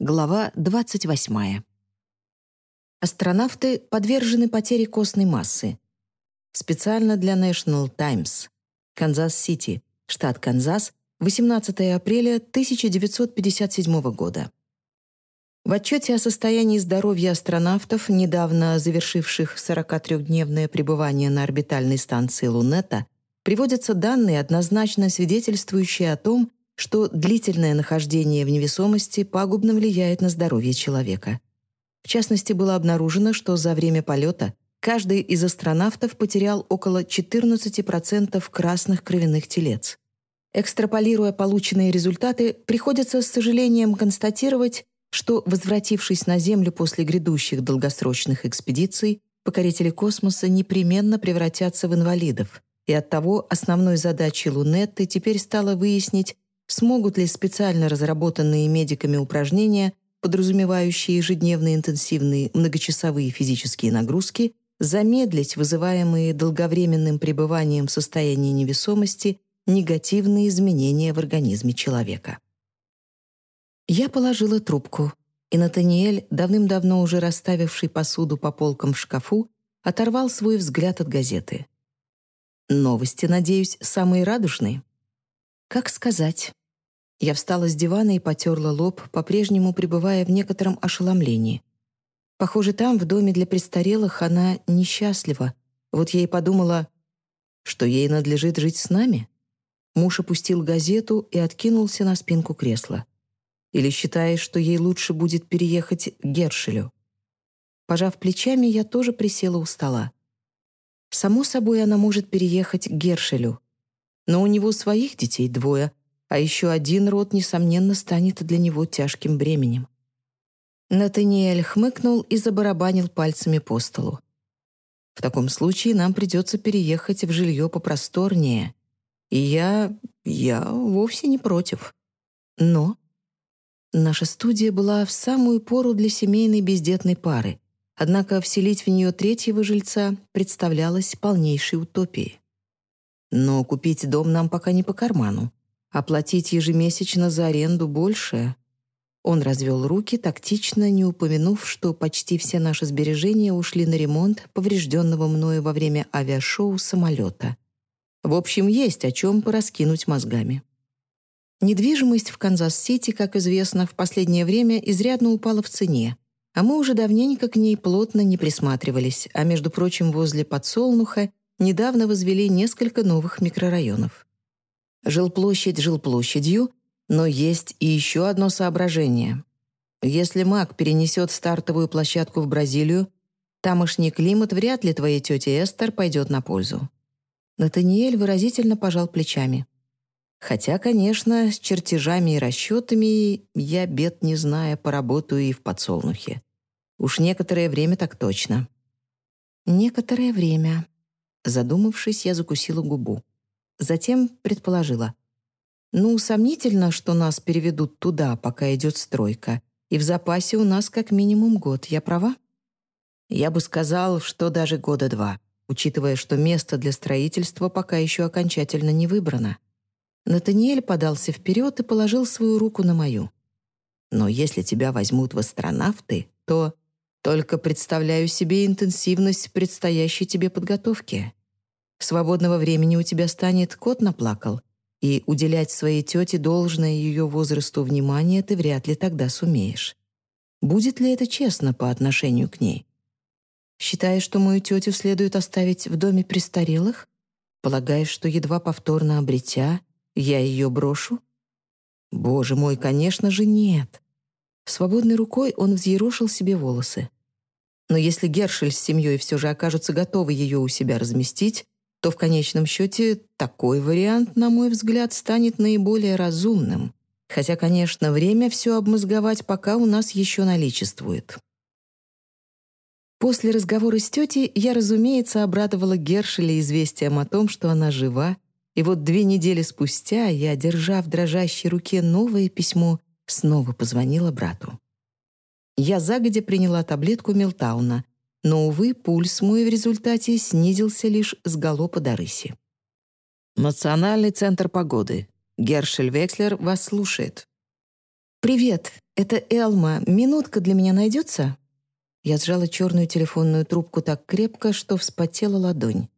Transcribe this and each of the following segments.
Глава 28. Астронавты подвержены потере костной массы. Специально для National Times. Канзас-Сити, штат Канзас, 18 апреля 1957 года. В отчете о состоянии здоровья астронавтов, недавно завершивших 43-дневное пребывание на орбитальной станции Лунета, приводятся данные, однозначно свидетельствующие о том, что длительное нахождение в невесомости пагубно влияет на здоровье человека. В частности, было обнаружено, что за время полета каждый из астронавтов потерял около 14% красных кровяных телец. Экстраполируя полученные результаты, приходится с сожалением констатировать, что, возвратившись на Землю после грядущих долгосрочных экспедиций, покорители космоса непременно превратятся в инвалидов, и оттого основной задачей Лунетты теперь стало выяснить, смогут ли специально разработанные медиками упражнения, подразумевающие ежедневные интенсивные многочасовые физические нагрузки, замедлить вызываемые долговременным пребыванием в состоянии невесомости негативные изменения в организме человека. Я положила трубку, и Натаниэль, давным-давно уже расставивший посуду по полкам в шкафу, оторвал свой взгляд от газеты. «Новости, надеюсь, самые радужные?» «Как сказать?» Я встала с дивана и потерла лоб, по-прежнему пребывая в некотором ошеломлении. Похоже, там, в доме для престарелых, она несчастлива. Вот я и подумала, что ей надлежит жить с нами. Муж опустил газету и откинулся на спинку кресла. Или считаешь, что ей лучше будет переехать к Гершелю? Пожав плечами, я тоже присела у стола. Само собой, она может переехать к Гершелю. Но у него своих детей двое, а еще один род, несомненно, станет для него тяжким бременем. Натаниэль хмыкнул и забарабанил пальцами по столу. В таком случае нам придется переехать в жилье попросторнее. И я... я вовсе не против. Но Наша студия была в самую пору для семейной бездетной пары, однако вселить в нее третьего жильца представлялось полнейшей утопией. Но купить дом нам пока не по карману. Оплатить ежемесячно за аренду больше. Он развел руки, тактично не упомянув, что почти все наши сбережения ушли на ремонт поврежденного мною во время авиашоу самолета. В общем, есть о чем пораскинуть мозгами. Недвижимость в Канзас-Сити, как известно, в последнее время изрядно упала в цене, а мы уже давненько к ней плотно не присматривались, а, между прочим, возле Подсолнуха недавно возвели несколько новых микрорайонов. Жилплощадь жилплощадью, но есть и еще одно соображение. Если Мак перенесет стартовую площадку в Бразилию, тамошний климат вряд ли твоей тете Эстер пойдет на пользу. Натаниэль выразительно пожал плечами. Хотя, конечно, с чертежами и расчетами я, бед не зная, поработаю и в подсолнухе. Уж некоторое время так точно. Некоторое время. Задумавшись, я закусила губу. Затем предположила. Ну, сомнительно, что нас переведут туда, пока идет стройка. И в запасе у нас как минимум год. Я права? Я бы сказал, что даже года два, учитывая, что место для строительства пока еще окончательно не выбрано. Натаниэль подался вперед и положил свою руку на мою. «Но если тебя возьмут в астронавты, то только представляю себе интенсивность предстоящей тебе подготовки. Свободного времени у тебя станет кот наплакал, и уделять своей тете должное ее возрасту внимание ты вряд ли тогда сумеешь. Будет ли это честно по отношению к ней? Считаешь, что мою тетю следует оставить в доме престарелых? Полагаешь, что едва повторно обретя, я ее брошу? Боже мой, конечно же, нет. Свободной рукой он взъерошил себе волосы. Но если Гершель с семьей все же окажутся готовы ее у себя разместить, то в конечном счете такой вариант, на мой взгляд, станет наиболее разумным. Хотя, конечно, время все обмозговать пока у нас еще наличествует. После разговора с тетей я, разумеется, обрадовала Гершеля известием о том, что она жива и вот две недели спустя я, держа в дрожащей руке новое письмо, снова позвонила брату. Я загодя приняла таблетку Милтауна, но, увы, пульс мой в результате снизился лишь с галопа до рыси. «Национальный центр погоды. Гершель Векслер вас слушает». «Привет, это Элма. Минутка для меня найдется?» Я сжала черную телефонную трубку так крепко, что вспотела ладонь.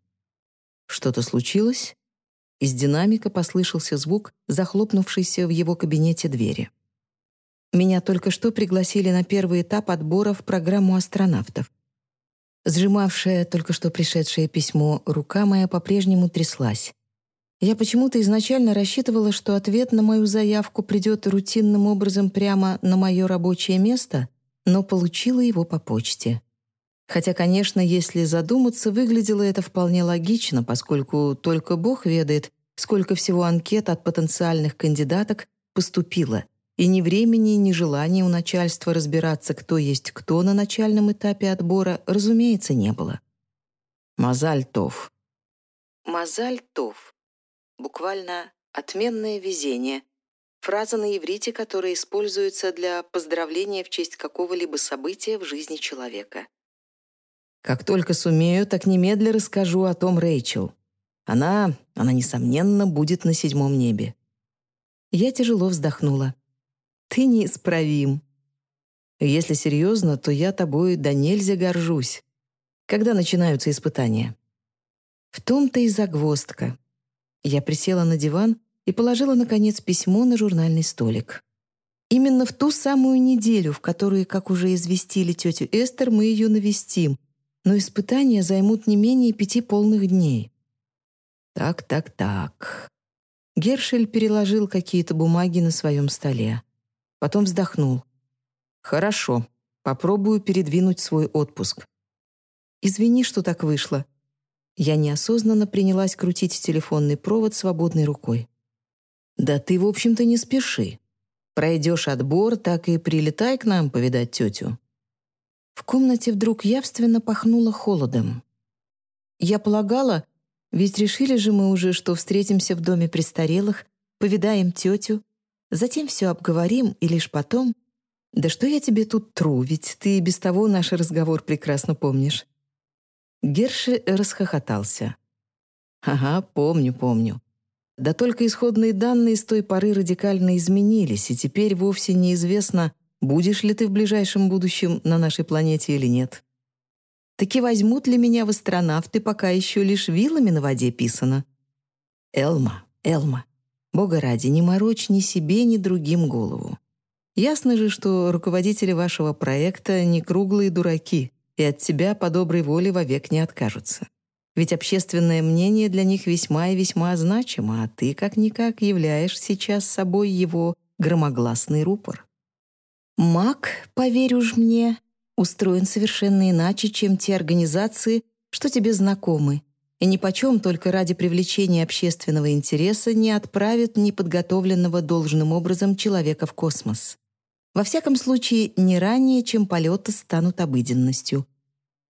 «Что-то случилось?» Из динамика послышался звук, захлопнувшийся в его кабинете двери. Меня только что пригласили на первый этап отбора в программу астронавтов. Сжимавшая только что пришедшее письмо рука моя по-прежнему тряслась. Я почему-то изначально рассчитывала, что ответ на мою заявку придет рутинным образом прямо на мое рабочее место, но получила его по почте. Хотя, конечно, если задуматься, выглядело это вполне логично, поскольку только Бог ведает, сколько всего анкет от потенциальных кандидаток поступило, и ни времени, ни желания у начальства разбираться, кто есть кто на начальном этапе отбора, разумеется, не было. Мазальтов. Мазальтов. Буквально «отменное везение». Фраза на иврите, которая используется для поздравления в честь какого-либо события в жизни человека. Как только сумею, так немедля расскажу о том Рэйчел. Она, она, несомненно, будет на седьмом небе. Я тяжело вздохнула. Ты неисправим. Если серьезно, то я тобой да нельзя горжусь. Когда начинаются испытания? В том-то и загвоздка. Я присела на диван и положила, наконец, письмо на журнальный столик. Именно в ту самую неделю, в которую, как уже известили тетю Эстер, мы ее навестим, но испытания займут не менее пяти полных дней. Так, так, так. Гершель переложил какие-то бумаги на своем столе. Потом вздохнул. «Хорошо, попробую передвинуть свой отпуск». «Извини, что так вышло». Я неосознанно принялась крутить телефонный провод свободной рукой. «Да ты, в общем-то, не спеши. Пройдешь отбор, так и прилетай к нам повидать тетю». В комнате вдруг явственно пахнуло холодом. Я полагала, ведь решили же мы уже, что встретимся в доме престарелых, повидаем тетю, Затем все обговорим, и лишь потом... Да что я тебе тут тру, ведь ты и без того наш разговор прекрасно помнишь. Герши расхохотался. «Ага, помню, помню. Да только исходные данные с той поры радикально изменились, и теперь вовсе неизвестно, будешь ли ты в ближайшем будущем на нашей планете или нет. Таки возьмут ли меня в астронавты, пока еще лишь вилами на воде писано? Элма, Элма, Бога ради, не морочь ни себе, ни другим голову. Ясно же, что руководители вашего проекта не круглые дураки и от тебя по доброй воле вовек не откажутся. Ведь общественное мнение для них весьма и весьма значимо, а ты, как-никак, являешь сейчас собой его громогласный рупор. Маг, поверь уж мне, устроен совершенно иначе, чем те организации, что тебе знакомы, и ни почем только ради привлечения общественного интереса не отправит неподготовленного должным образом человека в космос. Во всяком случае, не ранее, чем полеты станут обыденностью.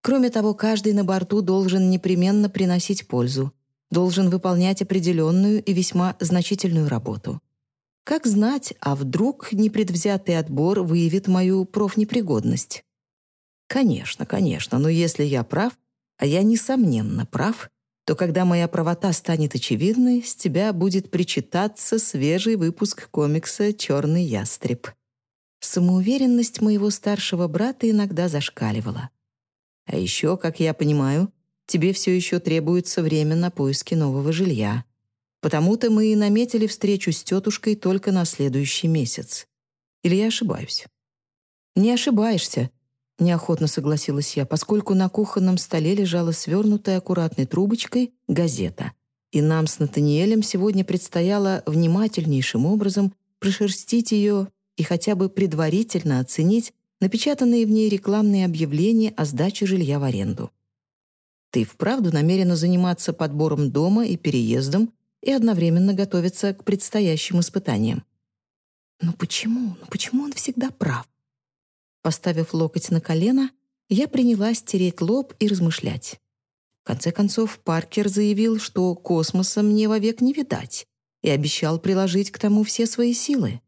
Кроме того, каждый на борту должен непременно приносить пользу, должен выполнять определенную и весьма значительную работу. Как знать, а вдруг непредвзятый отбор выявит мою профнепригодность? Конечно, конечно, но если я прав, а я, несомненно, прав, то когда моя правота станет очевидной, с тебя будет причитаться свежий выпуск комикса «Черный ястреб». Самоуверенность моего старшего брата иногда зашкаливала. А еще, как я понимаю, тебе все еще требуется время на поиски нового жилья. Потому-то мы и наметили встречу с тетушкой только на следующий месяц. Или я ошибаюсь? Не ошибаешься, Неохотно согласилась я, поскольку на кухонном столе лежала свернутая аккуратной трубочкой газета. И нам с Натаниэлем сегодня предстояло внимательнейшим образом прошерстить ее и хотя бы предварительно оценить напечатанные в ней рекламные объявления о сдаче жилья в аренду. Ты вправду намерена заниматься подбором дома и переездом и одновременно готовиться к предстоящим испытаниям. Но почему? Ну почему он всегда прав? Поставив локоть на колено, я принялась тереть лоб и размышлять. В конце концов, Паркер заявил, что космоса мне вовек не видать, и обещал приложить к тому все свои силы.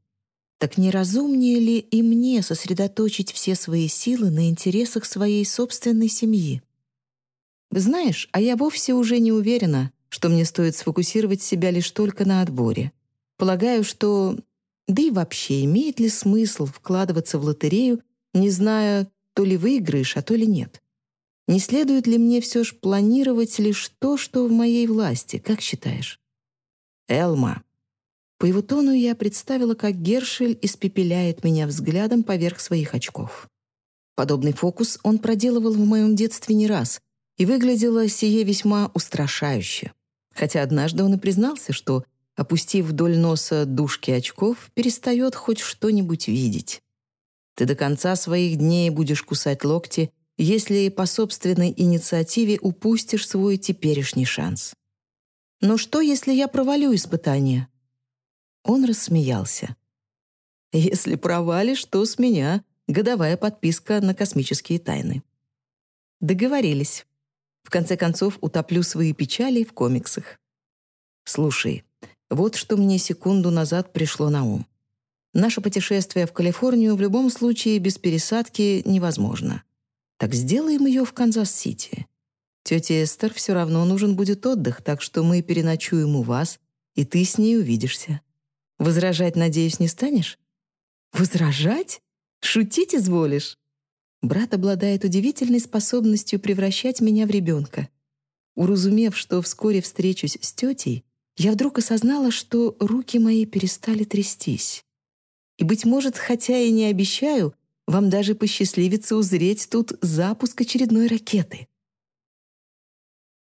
Так не разумнее ли и мне сосредоточить все свои силы на интересах своей собственной семьи? Знаешь, а я вовсе уже не уверена, что мне стоит сфокусировать себя лишь только на отборе. Полагаю, что Да и вообще, имеет ли смысл вкладываться в лотерею, не зная, то ли выиграешь, а то ли нет? Не следует ли мне все же планировать лишь то, что в моей власти, как считаешь? Элма. По его тону я представила, как Гершель испепеляет меня взглядом поверх своих очков. Подобный фокус он проделывал в моем детстве не раз, и выглядело сие весьма устрашающе. Хотя однажды он и признался, что, опустив вдоль носа дужки очков, перестает хоть что-нибудь видеть. Ты до конца своих дней будешь кусать локти, если по собственной инициативе упустишь свой теперешний шанс. Но что, если я провалю испытание? Он рассмеялся. Если провалишь, то с меня годовая подписка на космические тайны. Договорились. В конце концов, утоплю свои печали в комиксах. Слушай, вот что мне секунду назад пришло на ум. Наше путешествие в Калифорнию в любом случае без пересадки невозможно. Так сделаем ее в Канзас-Сити. Тете Эстер все равно нужен будет отдых, так что мы переночуем у вас, и ты с ней увидишься. Возражать, надеюсь, не станешь? Возражать? Шутить изволишь? Брат обладает удивительной способностью превращать меня в ребенка. Уразумев, что вскоре встречусь с тетей, я вдруг осознала, что руки мои перестали трястись. И, быть может, хотя и не обещаю, вам даже посчастливится узреть тут запуск очередной ракеты.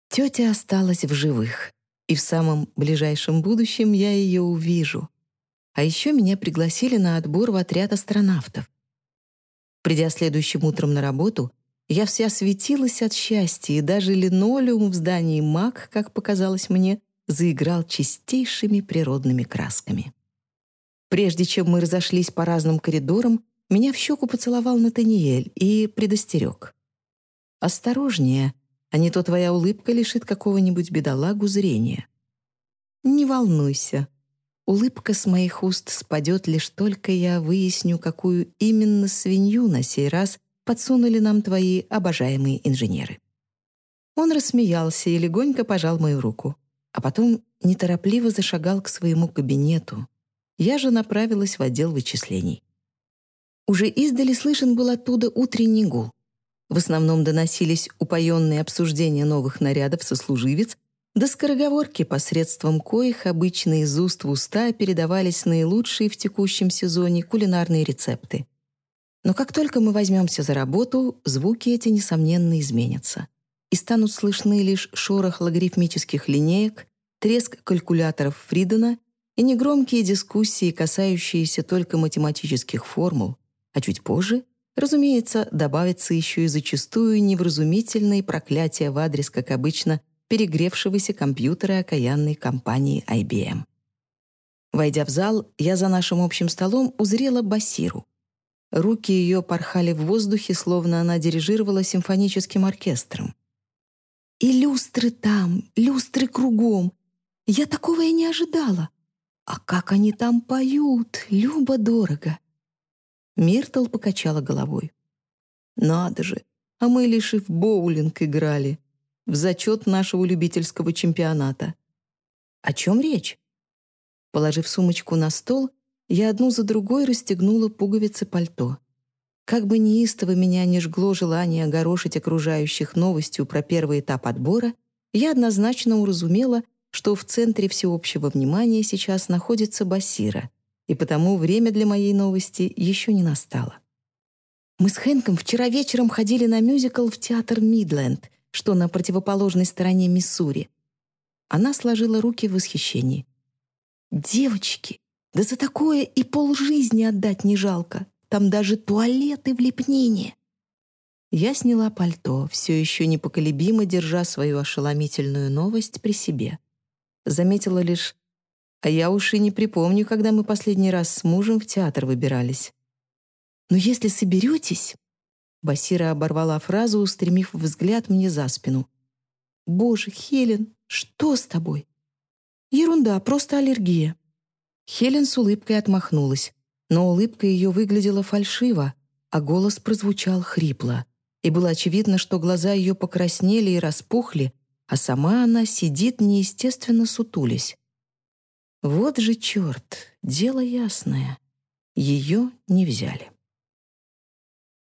Тетя осталась в живых, и в самом ближайшем будущем я ее увижу. А еще меня пригласили на отбор в отряд астронавтов. Придя следующим утром на работу, я вся светилась от счастья, и даже линолеум в здании МАК, как показалось мне, заиграл чистейшими природными красками. Прежде чем мы разошлись по разным коридорам, меня в щеку поцеловал Натаниэль и предостерег. «Осторожнее, а не то твоя улыбка лишит какого-нибудь бедолагу зрения». «Не волнуйся», Улыбка с моих уст спадет лишь только я выясню, какую именно свинью на сей раз подсунули нам твои обожаемые инженеры. Он рассмеялся и легонько пожал мою руку, а потом неторопливо зашагал к своему кабинету. Я же направилась в отдел вычислений. Уже издали слышен был оттуда утренний гул. В основном доносились упоенные обсуждения новых нарядов сослуживец до скороговорки, посредством коих обычно из уст в уста передавались наилучшие в текущем сезоне кулинарные рецепты. Но как только мы возьмемся за работу, звуки эти, несомненно, изменятся. И станут слышны лишь шорох логарифмических линеек, треск калькуляторов Фридена и негромкие дискуссии, касающиеся только математических формул, а чуть позже, разумеется, добавятся еще и зачастую невразумительные проклятия в адрес, как обычно, перегревшегося компьютера окаянной компании IBM. Войдя в зал, я за нашим общим столом узрела Басиру. Руки ее порхали в воздухе, словно она дирижировала симфоническим оркестром. «И люстры там, люстры кругом. Я такого и не ожидала. А как они там поют, любо-дорого!» Миртл покачала головой. «Надо же, а мы лишь и в боулинг играли в зачет нашего любительского чемпионата. О чем речь? Положив сумочку на стол, я одну за другой расстегнула пуговицы пальто. Как бы неистово меня не жгло желание огорошить окружающих новостью про первый этап отбора, я однозначно уразумела, что в центре всеобщего внимания сейчас находится Басира, и потому время для моей новости еще не настало. Мы с Хэнком вчера вечером ходили на мюзикл в театр «Мидленд», что на противоположной стороне Миссури. Она сложила руки в восхищении. «Девочки, да за такое и полжизни отдать не жалко. Там даже туалеты в лепнине». Я сняла пальто, все еще непоколебимо держа свою ошеломительную новость при себе. Заметила лишь, а я уж и не припомню, когда мы последний раз с мужем в театр выбирались. «Но если соберетесь, Басира оборвала фразу, устремив взгляд мне за спину. «Боже, Хелен, что с тобой?» «Ерунда, просто аллергия». Хелен с улыбкой отмахнулась, но улыбка ее выглядела фальшиво, а голос прозвучал хрипло, и было очевидно, что глаза ее покраснели и распухли, а сама она сидит неестественно сутулясь. Вот же черт, дело ясное. Ее не взяли.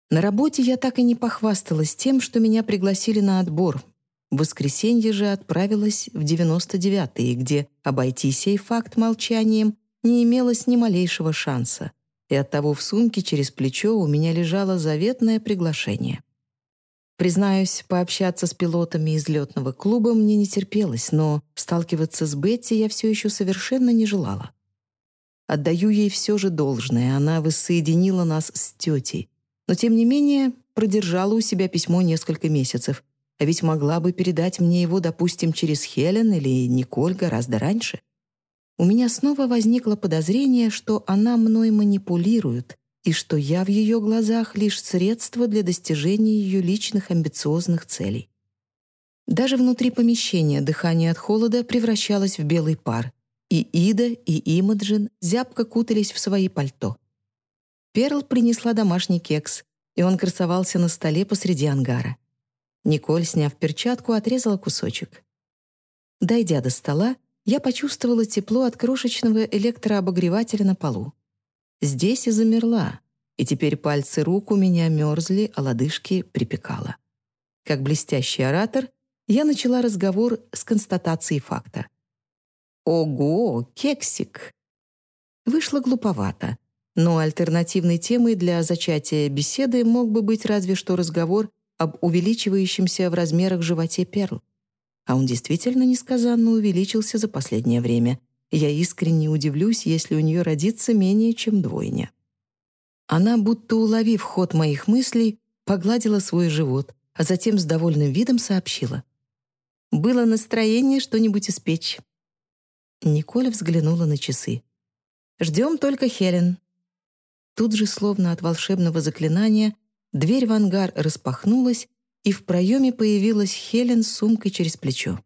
На работе я так и не похвасталась тем, что меня пригласили на отбор. В воскресенье же отправилась в 99-е, где обойти сей факт молчанием не имелось ни малейшего шанса. И оттого в сумке через плечо у меня лежало заветное приглашение. Признаюсь, пообщаться с пилотами из летного клуба мне не терпелось, но сталкиваться с Бетти я все еще совершенно не желала. Отдаю ей все же должное, она воссоединила нас с тетей, но тем не менее продержала у себя письмо несколько месяцев, а ведь могла бы передать мне его, допустим, через Хелен или Николь гораздо раньше. У меня снова возникло подозрение, что она мной манипулирует, и что я в ее глазах лишь средство для достижения ее личных амбициозных целей. Даже внутри помещения дыхание от холода превращалось в белый пар, и Ида, и Имаджин зябко кутались в свои пальто. Перл принесла домашний кекс, и он красовался на столе посреди ангара. Николь, сняв перчатку, отрезала кусочек. Дойдя до стола, я почувствовала тепло от крошечного электрообогревателя на полу. Здесь и замерла, и теперь пальцы рук у меня мерзли, а лодыжки припекало. Как блестящий оратор, я начала разговор с констатацией факта. «Ого, кексик!» Вышло глуповато, но альтернативной темой для зачатия беседы мог бы быть разве что разговор об увеличивающемся в размерах животе перл. А он действительно несказанно увеличился за последнее время — я искренне удивлюсь, если у нее родится менее чем двойня. Она, будто уловив ход моих мыслей, погладила свой живот, а затем с довольным видом сообщила. «Было настроение что-нибудь испечь». Николь взглянула на часы. «Ждем только Хелен». Тут же, словно от волшебного заклинания, дверь в ангар распахнулась, и в проеме появилась Хелен с сумкой через плечо.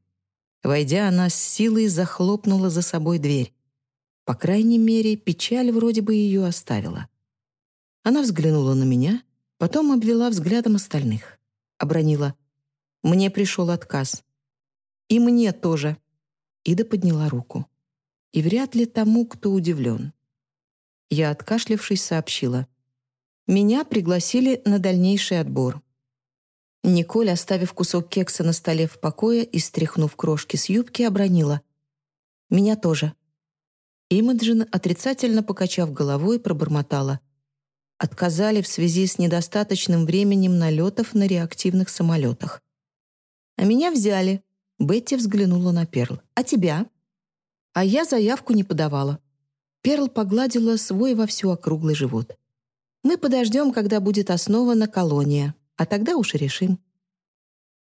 Войдя, она с силой захлопнула за собой дверь. По крайней мере, печаль вроде бы ее оставила. Она взглянула на меня, потом обвела взглядом остальных. Обронила. «Мне пришел отказ». «И мне тоже». Ида подняла руку. И вряд ли тому, кто удивлен. Я, откашлившись, сообщила. «Меня пригласили на дальнейший отбор. Николь, оставив кусок кекса на столе в покое и стряхнув крошки с юбки, обронила. «Меня тоже». Имаджин, отрицательно покачав головой, пробормотала. Отказали в связи с недостаточным временем налетов на реактивных самолетах. «А меня взяли», — Бетти взглянула на Перл. «А тебя?» «А я заявку не подавала». Перл погладила свой во всю округлый живот. «Мы подождем, когда будет основана колония а тогда уж и решим».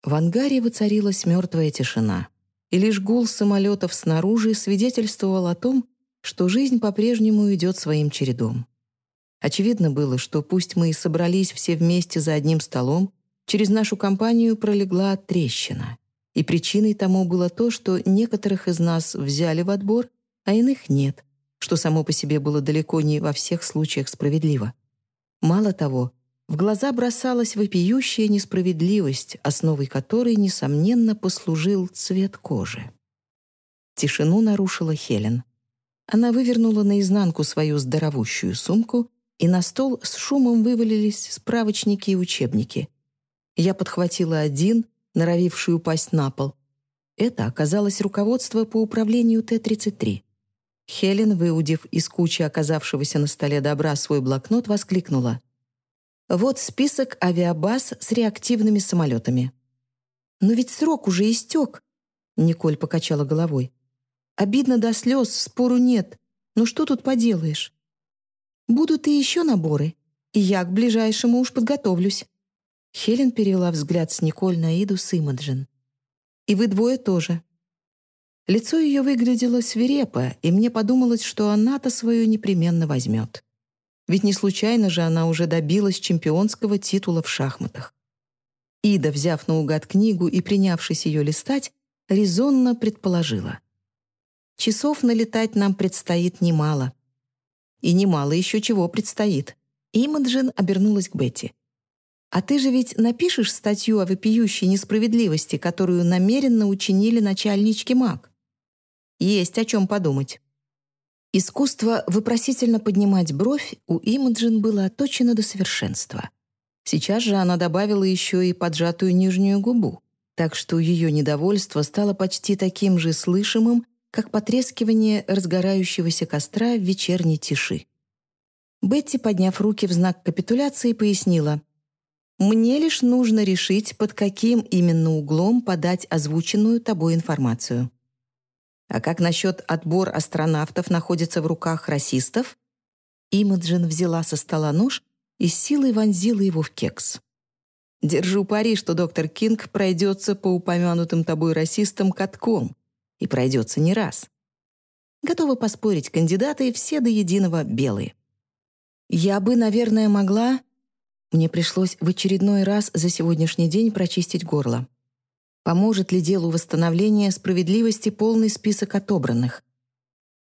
В ангаре воцарилась мертвая тишина, и лишь гул самолетов снаружи свидетельствовал о том, что жизнь по-прежнему идет своим чередом. Очевидно было, что пусть мы и собрались все вместе за одним столом, через нашу компанию пролегла трещина. И причиной тому было то, что некоторых из нас взяли в отбор, а иных нет, что само по себе было далеко не во всех случаях справедливо. Мало того, в глаза бросалась вопиющая несправедливость, основой которой, несомненно, послужил цвет кожи. Тишину нарушила Хелен. Она вывернула наизнанку свою здоровущую сумку, и на стол с шумом вывалились справочники и учебники. Я подхватила один, норовивший упасть на пол. Это оказалось руководство по управлению Т-33. Хелен, выудив из кучи оказавшегося на столе добра свой блокнот, воскликнула. Вот список авиабаз с реактивными самолетами. «Но ведь срок уже истек», — Николь покачала головой. «Обидно до слез, спору нет. Но что тут поделаешь? Будут и еще наборы, и я к ближайшему уж подготовлюсь». Хелен перевела взгляд с Николь на Иду с Имаджин. «И вы двое тоже». Лицо ее выглядело свирепо, и мне подумалось, что она-то свою непременно возьмет. Ведь не случайно же она уже добилась чемпионского титула в шахматах. Ида, взяв наугад книгу и принявшись ее листать, резонно предположила. «Часов налетать нам предстоит немало». «И немало еще чего предстоит». Имаджин обернулась к Бетти. «А ты же ведь напишешь статью о вопиющей несправедливости, которую намеренно учинили начальнички МАГ?» «Есть о чем подумать». Искусство вопросительно поднимать бровь у Имаджин было отточено до совершенства. Сейчас же она добавила еще и поджатую нижнюю губу, так что ее недовольство стало почти таким же слышимым, как потрескивание разгорающегося костра в вечерней тиши. Бетти, подняв руки в знак капитуляции, пояснила, «Мне лишь нужно решить, под каким именно углом подать озвученную тобой информацию. А как насчет отбор астронавтов находится в руках расистов?» Имаджин взяла со стола нож и силой вонзила его в кекс. «Держу пари, что доктор Кинг пройдется по упомянутым тобой расистам катком, и пройдется не раз. Готовы поспорить, кандидаты все до единого белые. Я бы, наверное, могла... Мне пришлось в очередной раз за сегодняшний день прочистить горло. Поможет ли делу восстановления справедливости полный список отобранных?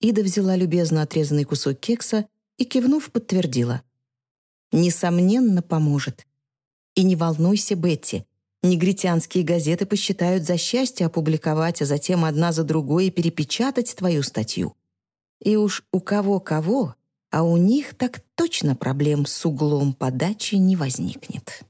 Ида взяла любезно отрезанный кусок кекса и, кивнув, подтвердила. «Несомненно, поможет. И не волнуйся, Бетти, негритянские газеты посчитают за счастье опубликовать, а затем одна за другой перепечатать твою статью. И уж у кого-кого, а у них так точно проблем с углом подачи не возникнет.